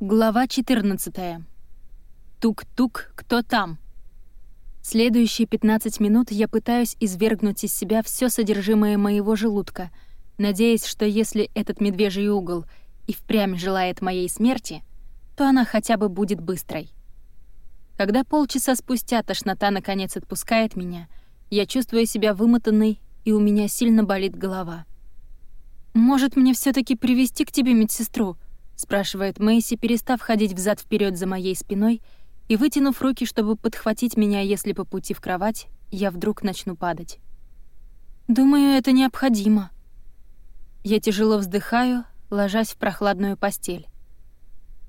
Глава 14. Тук-тук, кто там? Следующие 15 минут я пытаюсь извергнуть из себя все содержимое моего желудка, надеясь, что если этот медвежий угол и впрямь желает моей смерти, то она хотя бы будет быстрой. Когда полчаса спустя тошнота наконец отпускает меня, я чувствую себя вымотанной, и у меня сильно болит голова. «Может, мне все таки привести к тебе медсестру?» — спрашивает Мэйси, перестав ходить взад вперед за моей спиной и вытянув руки, чтобы подхватить меня, если по пути в кровать я вдруг начну падать. «Думаю, это необходимо». Я тяжело вздыхаю, ложась в прохладную постель.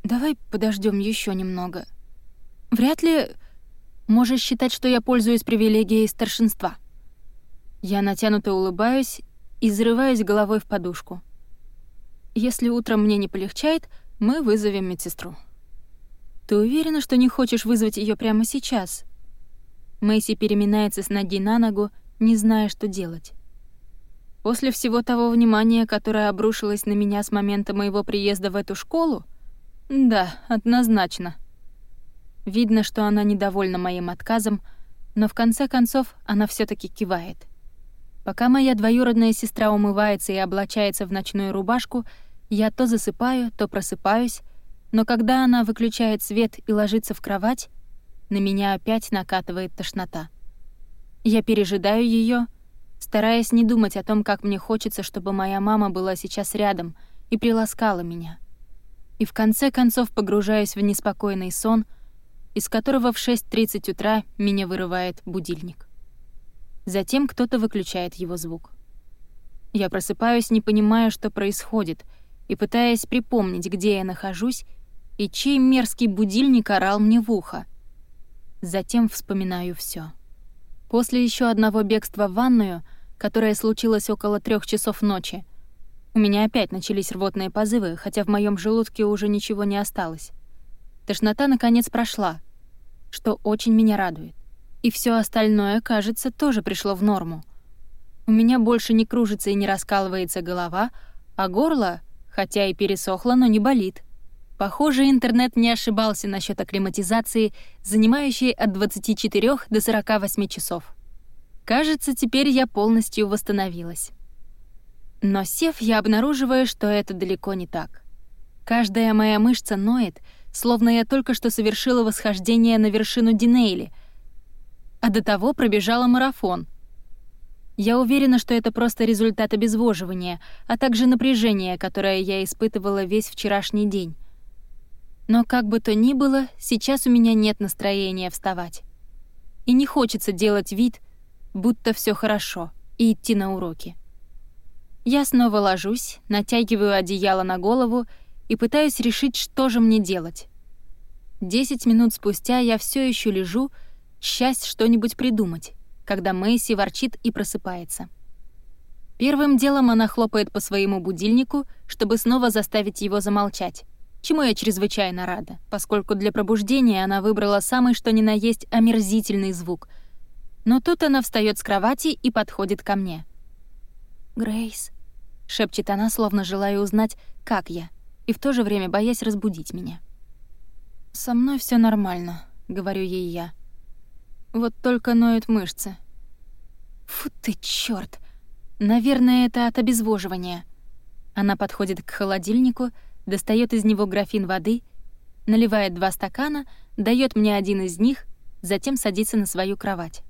«Давай подождем еще немного. Вряд ли можешь считать, что я пользуюсь привилегией старшинства». Я натянуто улыбаюсь и зарываюсь головой в подушку. Если утром мне не полегчает, мы вызовем медсестру. Ты уверена, что не хочешь вызвать ее прямо сейчас? Мэйси переминается с ноги на ногу, не зная, что делать. После всего того внимания, которое обрушилось на меня с момента моего приезда в эту школу? Да, однозначно. Видно, что она недовольна моим отказом, но в конце концов она все таки кивает. Пока моя двоюродная сестра умывается и облачается в ночную рубашку, я то засыпаю, то просыпаюсь, но когда она выключает свет и ложится в кровать, на меня опять накатывает тошнота. Я пережидаю ее, стараясь не думать о том, как мне хочется, чтобы моя мама была сейчас рядом и приласкала меня. И в конце концов погружаюсь в неспокойный сон, из которого в 6.30 утра меня вырывает будильник. Затем кто-то выключает его звук. Я просыпаюсь, не понимая, что происходит — и пытаясь припомнить, где я нахожусь и чей мерзкий будильник орал мне в ухо. Затем вспоминаю все. После еще одного бегства в ванную, которое случилось около трех часов ночи, у меня опять начались рвотные позывы, хотя в моем желудке уже ничего не осталось. Тошнота наконец прошла, что очень меня радует. И все остальное, кажется, тоже пришло в норму. У меня больше не кружится и не раскалывается голова, а горло хотя и пересохло, но не болит. Похоже, интернет не ошибался насчет акклиматизации, занимающей от 24 до 48 часов. Кажется, теперь я полностью восстановилась. Но сев, я обнаруживаю, что это далеко не так. Каждая моя мышца ноет, словно я только что совершила восхождение на вершину Динейли, а до того пробежала марафон — я уверена, что это просто результат обезвоживания, а также напряжения, которое я испытывала весь вчерашний день. Но как бы то ни было, сейчас у меня нет настроения вставать. И не хочется делать вид, будто все хорошо, и идти на уроки. Я снова ложусь, натягиваю одеяло на голову и пытаюсь решить, что же мне делать. Десять минут спустя я все еще лежу, счастье что-нибудь придумать когда Мэйси ворчит и просыпается. Первым делом она хлопает по своему будильнику, чтобы снова заставить его замолчать, чему я чрезвычайно рада, поскольку для пробуждения она выбрала самый что ни на есть омерзительный звук. Но тут она встает с кровати и подходит ко мне. «Грейс», — шепчет она, словно желая узнать, как я, и в то же время боясь разбудить меня. «Со мной все нормально», — говорю ей я. Вот только ноют мышцы. Фу ты, чёрт! Наверное, это от обезвоживания. Она подходит к холодильнику, достает из него графин воды, наливает два стакана, дает мне один из них, затем садится на свою кровать.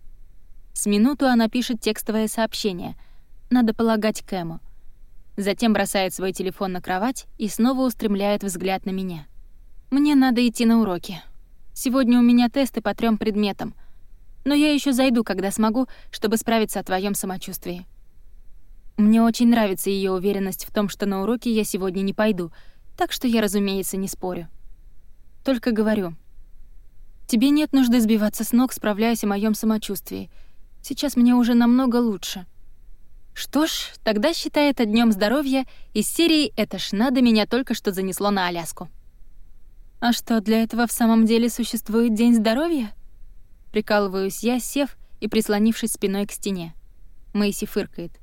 С минуту она пишет текстовое сообщение. Надо полагать Кэму. Затем бросает свой телефон на кровать и снова устремляет взгляд на меня. Мне надо идти на уроки. Сегодня у меня тесты по трем предметам — но я еще зайду, когда смогу, чтобы справиться о твоем самочувствии. Мне очень нравится ее уверенность в том, что на уроки я сегодня не пойду, так что я, разумеется, не спорю. Только говорю. Тебе нет нужды сбиваться с ног, справляясь о моем самочувствии. Сейчас мне уже намного лучше. Что ж, тогда считай это днем здоровья из серии «Это ж надо, меня только что занесло на Аляску». А что, для этого в самом деле существует День здоровья? Прикалываюсь я, сев и прислонившись спиной к стене. Мэйси фыркает.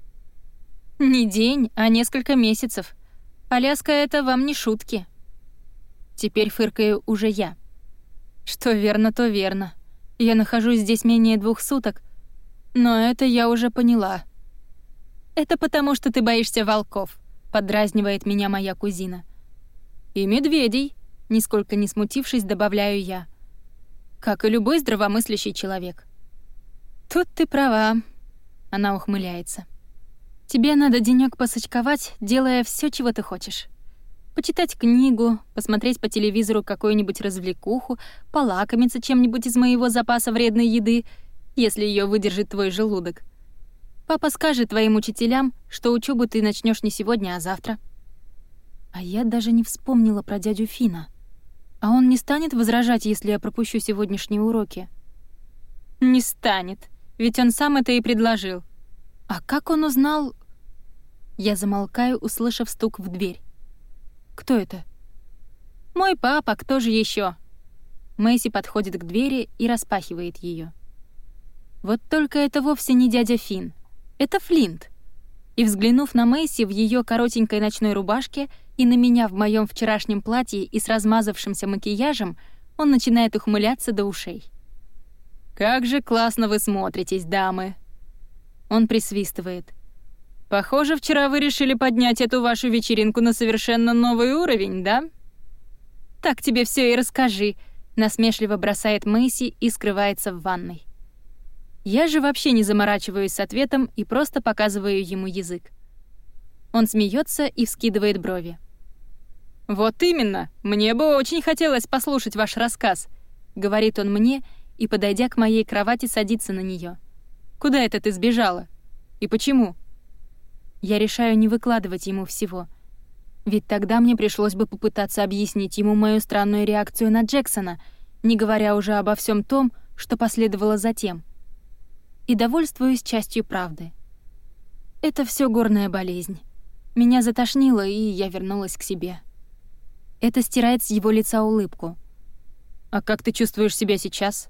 «Не день, а несколько месяцев. Аляска — это вам не шутки». Теперь фыркаю уже я. Что верно, то верно. Я нахожусь здесь менее двух суток, но это я уже поняла. «Это потому, что ты боишься волков», — подразнивает меня моя кузина. «И медведей», — нисколько не смутившись, добавляю я. «Как и любой здравомыслящий человек». «Тут ты права», — она ухмыляется. «Тебе надо денёк посочковать, делая всё, чего ты хочешь. Почитать книгу, посмотреть по телевизору какую-нибудь развлекуху, полакомиться чем-нибудь из моего запаса вредной еды, если её выдержит твой желудок. Папа скажет твоим учителям, что учебу ты начнешь не сегодня, а завтра. А я даже не вспомнила про дядю Фина. А он не станет возражать, если я пропущу сегодняшние уроки? Не станет, ведь он сам это и предложил. А как он узнал... Я замолкаю, услышав стук в дверь. Кто это? Мой папа, кто же еще? Мэйси подходит к двери и распахивает ее. Вот только это вовсе не дядя Фин. Это Флинт. И взглянув на Мэйси в ее коротенькой ночной рубашке и на меня в моем вчерашнем платье и с размазавшимся макияжем, он начинает ухмыляться до ушей. «Как же классно вы смотритесь, дамы!» Он присвистывает. «Похоже, вчера вы решили поднять эту вашу вечеринку на совершенно новый уровень, да?» «Так тебе все и расскажи», — насмешливо бросает Мэйси и скрывается в ванной. Я же вообще не заморачиваюсь с ответом и просто показываю ему язык. Он смеется и вскидывает брови. «Вот именно! Мне бы очень хотелось послушать ваш рассказ», — говорит он мне и, подойдя к моей кровати, садится на нее. «Куда это ты сбежала? И почему?» Я решаю не выкладывать ему всего. Ведь тогда мне пришлось бы попытаться объяснить ему мою странную реакцию на Джексона, не говоря уже обо всем том, что последовало затем — и довольствуюсь частью правды. Это все горная болезнь. Меня затошнило, и я вернулась к себе. Это стирает с его лица улыбку. «А как ты чувствуешь себя сейчас?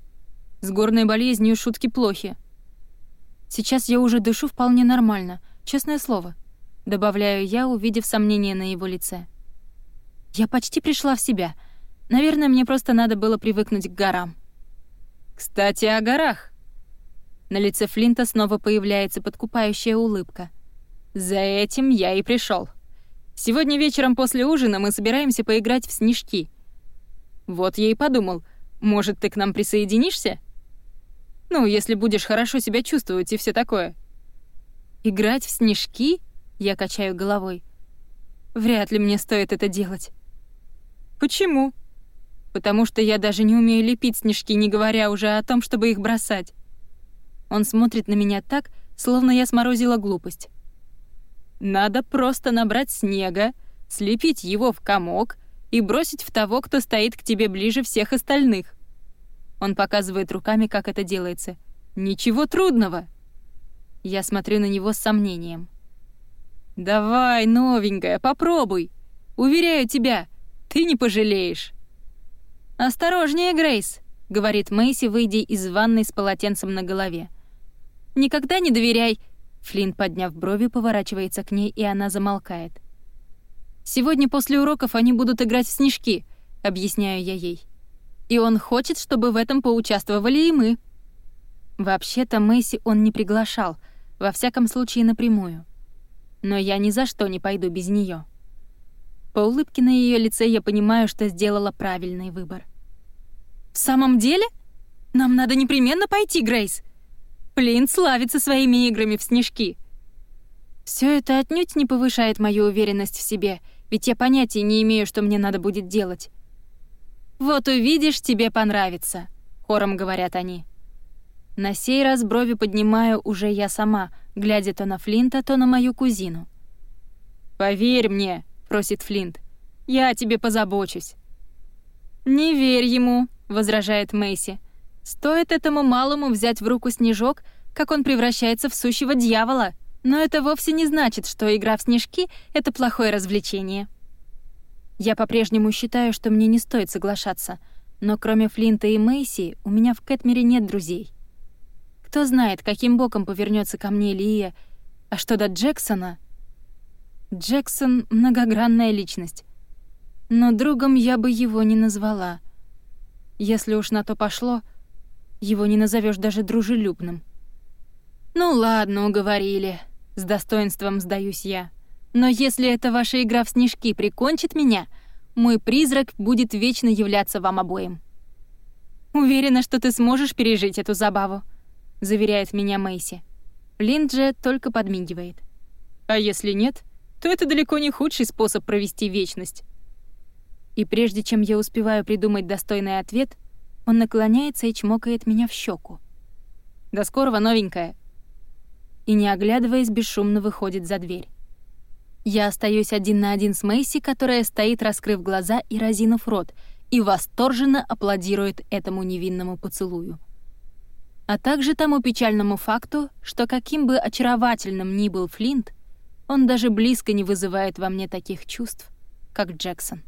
С горной болезнью шутки плохи». «Сейчас я уже дышу вполне нормально, честное слово», — добавляю я, увидев сомнение на его лице. «Я почти пришла в себя. Наверное, мне просто надо было привыкнуть к горам». «Кстати, о горах», на лице Флинта снова появляется подкупающая улыбка. «За этим я и пришел. Сегодня вечером после ужина мы собираемся поиграть в снежки. Вот я и подумал, может, ты к нам присоединишься? Ну, если будешь хорошо себя чувствовать и все такое». «Играть в снежки?» — я качаю головой. «Вряд ли мне стоит это делать». «Почему?» «Потому что я даже не умею лепить снежки, не говоря уже о том, чтобы их бросать». Он смотрит на меня так, словно я сморозила глупость. Надо просто набрать снега, слепить его в комок и бросить в того, кто стоит к тебе ближе всех остальных. Он показывает руками, как это делается. Ничего трудного. Я смотрю на него с сомнением. Давай, новенькая, попробуй. Уверяю тебя, ты не пожалеешь. Осторожнее, Грейс, говорит Мэйси, выйдя из ванной с полотенцем на голове. Никогда не доверяй!» Флинн, подняв брови, поворачивается к ней, и она замолкает. «Сегодня после уроков они будут играть в снежки», — объясняю я ей. «И он хочет, чтобы в этом поучаствовали и мы». Вообще-то Мэйси он не приглашал, во всяком случае напрямую. Но я ни за что не пойду без нее. По улыбке на ее лице я понимаю, что сделала правильный выбор. «В самом деле? Нам надо непременно пойти, Грейс!» Плин славится своими играми в снежки. Все это отнюдь не повышает мою уверенность в себе, ведь я понятия не имею, что мне надо будет делать. «Вот увидишь, тебе понравится», — хором говорят они. На сей раз брови поднимаю уже я сама, глядя то на Флинта, то на мою кузину. «Поверь мне», — просит Флинт, — «я о тебе позабочусь». «Не верь ему», — возражает Мэйси. Стоит этому малому взять в руку снежок, как он превращается в сущего дьявола. Но это вовсе не значит, что игра в снежки — это плохое развлечение. Я по-прежнему считаю, что мне не стоит соглашаться, но кроме Флинта и Мэйси у меня в Кэтмере нет друзей. Кто знает, каким боком повернется ко мне Лия, а что до Джексона? Джексон — многогранная личность. Но другом я бы его не назвала. Если уж на то пошло, его не назовешь даже дружелюбным. «Ну ладно, уговорили», — с достоинством сдаюсь я. «Но если эта ваша игра в снежки прикончит меня, мой призрак будет вечно являться вам обоим». «Уверена, что ты сможешь пережить эту забаву», — заверяет меня Мэйси. Линд же только подмигивает. «А если нет, то это далеко не худший способ провести вечность». И прежде чем я успеваю придумать достойный ответ, он наклоняется и чмокает меня в щеку. «До скорого, новенькая!» И, не оглядываясь, бесшумно выходит за дверь. Я остаюсь один на один с Мэйси, которая стоит, раскрыв глаза и разинув рот, и восторженно аплодирует этому невинному поцелую. А также тому печальному факту, что каким бы очаровательным ни был Флинт, он даже близко не вызывает во мне таких чувств, как Джексон.